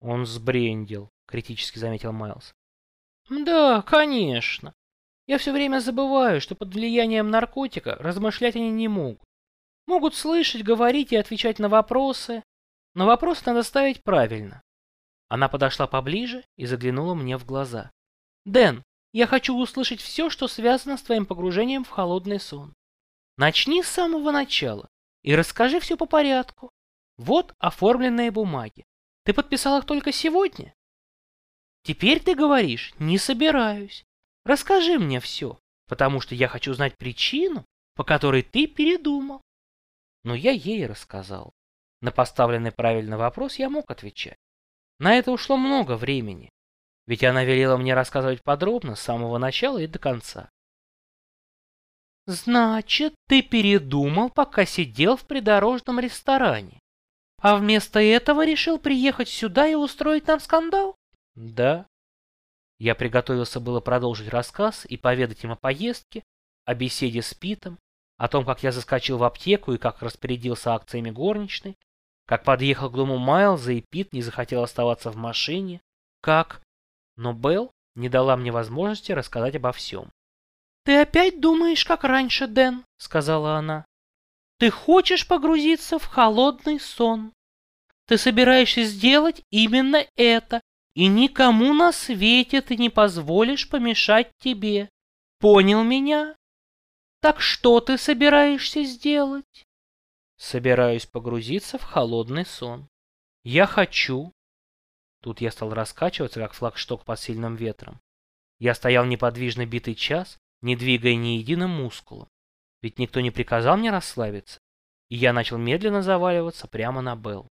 Он сбрендил, критически заметил Майлз. Да, конечно. Я все время забываю, что под влиянием наркотика размышлять они не могут. Могут слышать, говорить и отвечать на вопросы, но вопрос надо ставить правильно. Она подошла поближе и заглянула мне в глаза. «Дэн, я хочу услышать все, что связано с твоим погружением в холодный сон. Начни с самого начала и расскажи все по порядку. Вот оформленные бумаги. Ты подписал их только сегодня? Теперь ты говоришь «не собираюсь». Расскажи мне все, потому что я хочу знать причину, по которой ты передумал. Но я ей рассказал. На поставленный правильный вопрос я мог отвечать. На это ушло много времени, ведь она велела мне рассказывать подробно с самого начала и до конца. Значит, ты передумал, пока сидел в придорожном ресторане, а вместо этого решил приехать сюда и устроить нам скандал? Да. Я приготовился было продолжить рассказ и поведать им о поездке, о беседе с Питом, о том, как я заскочил в аптеку и как распорядился акциями горничной, как подъехал к дому Майлза и Пит не захотел оставаться в машине, как... Но Белл не дала мне возможности рассказать обо всем. «Ты опять думаешь, как раньше, Дэн?» — сказала она. «Ты хочешь погрузиться в холодный сон. Ты собираешься сделать именно это, и никому на свете ты не позволишь помешать тебе. Понял меня? Так что ты собираешься сделать? Собираюсь погрузиться в холодный сон. Я хочу... Тут я стал раскачиваться, как флагшток под сильным ветром. Я стоял неподвижно битый час, не двигая ни единым мускулом. Ведь никто не приказал мне расслабиться. И я начал медленно заваливаться прямо на Белл.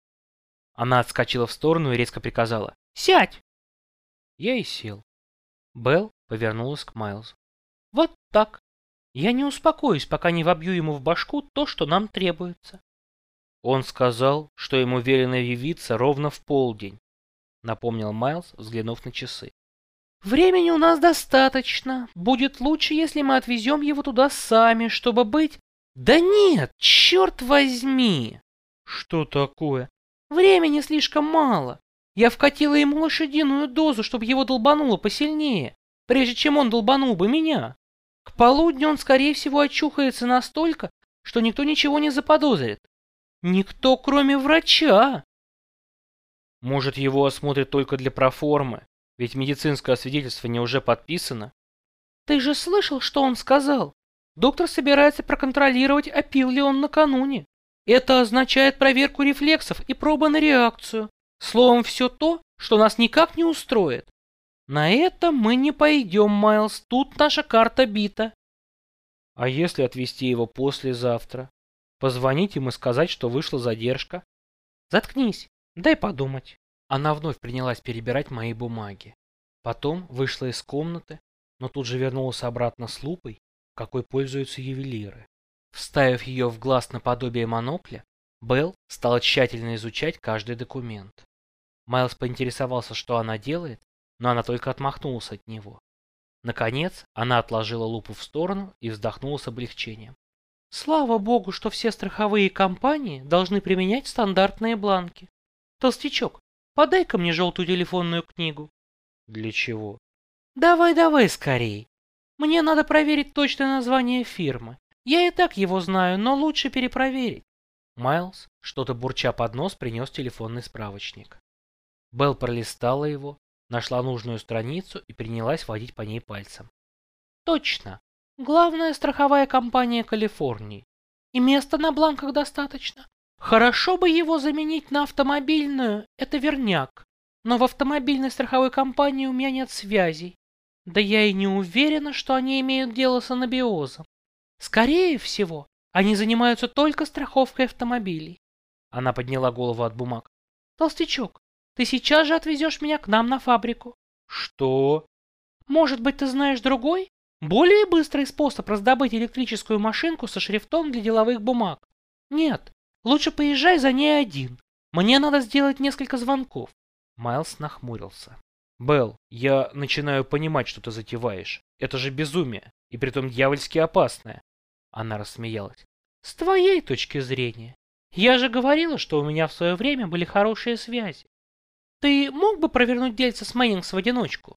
Она отскочила в сторону и резко приказала. Сядь!» Я и сел. Белл повернулась к Майлзу. «Вот так. Я не успокоюсь, пока не вобью ему в башку то, что нам требуется». Он сказал, что ему велено явиться ровно в полдень, напомнил Майлз, взглянув на часы. «Времени у нас достаточно. Будет лучше, если мы отвезем его туда сами, чтобы быть...» «Да нет, черт возьми!» «Что такое?» «Времени слишком мало. Я вкатила ему лошадиную дозу, чтобы его долбануло посильнее, прежде чем он долбанул бы меня. К полудню он, скорее всего, очухается настолько, что никто ничего не заподозрит. Никто, кроме врача. Может, его осмотрят только для проформы, ведь медицинское свидетельство не уже подписано. Ты же слышал, что он сказал? Доктор собирается проконтролировать, опил ли он накануне. Это означает проверку рефлексов и пробы на реакцию. Словом, все то, что нас никак не устроит. На это мы не пойдем, Майлз, тут наша карта бита. А если отвезти его послезавтра? Позвонить им и сказать, что вышла задержка? Заткнись, дай подумать. Она вновь принялась перебирать мои бумаги. Потом вышла из комнаты, но тут же вернулась обратно с лупой, какой пользуются ювелиры. Вставив ее в глаз наподобие монокля, Белл стала тщательно изучать каждый документ. Майлз поинтересовался, что она делает, но она только отмахнулась от него. Наконец, она отложила лупу в сторону и вздохнула с облегчением. Слава богу, что все страховые компании должны применять стандартные бланки. Толстячок, подай-ка мне желтую телефонную книгу. Для чего? Давай-давай скорей. Мне надо проверить точное название фирмы. Я и так его знаю, но лучше перепроверить. Майлз, что-то бурча под нос, принес телефонный справочник. Белл пролистала его, нашла нужную страницу и принялась водить по ней пальцем. Точно. Главная страховая компания Калифорнии. И места на бланках достаточно. Хорошо бы его заменить на автомобильную, это верняк. Но в автомобильной страховой компании у меня нет связей. Да я и не уверена, что они имеют дело с анабиозом. Скорее всего, они занимаются только страховкой автомобилей. Она подняла голову от бумаг. Толстячок, ты сейчас же отвезешь меня к нам на фабрику. Что? Может быть, ты знаешь другой, более быстрый способ раздобыть электрическую машинку со шрифтом для деловых бумаг? Нет, лучше поезжай за ней один. Мне надо сделать несколько звонков. Майлз нахмурился. Белл, я начинаю понимать, что ты затеваешь. Это же безумие, и притом дьявольски опасное. Она рассмеялась. С твоей точки зрения. Я же говорила, что у меня в свое время были хорошие связи. Ты мог бы провернуть дельца с Мэннингс в одиночку?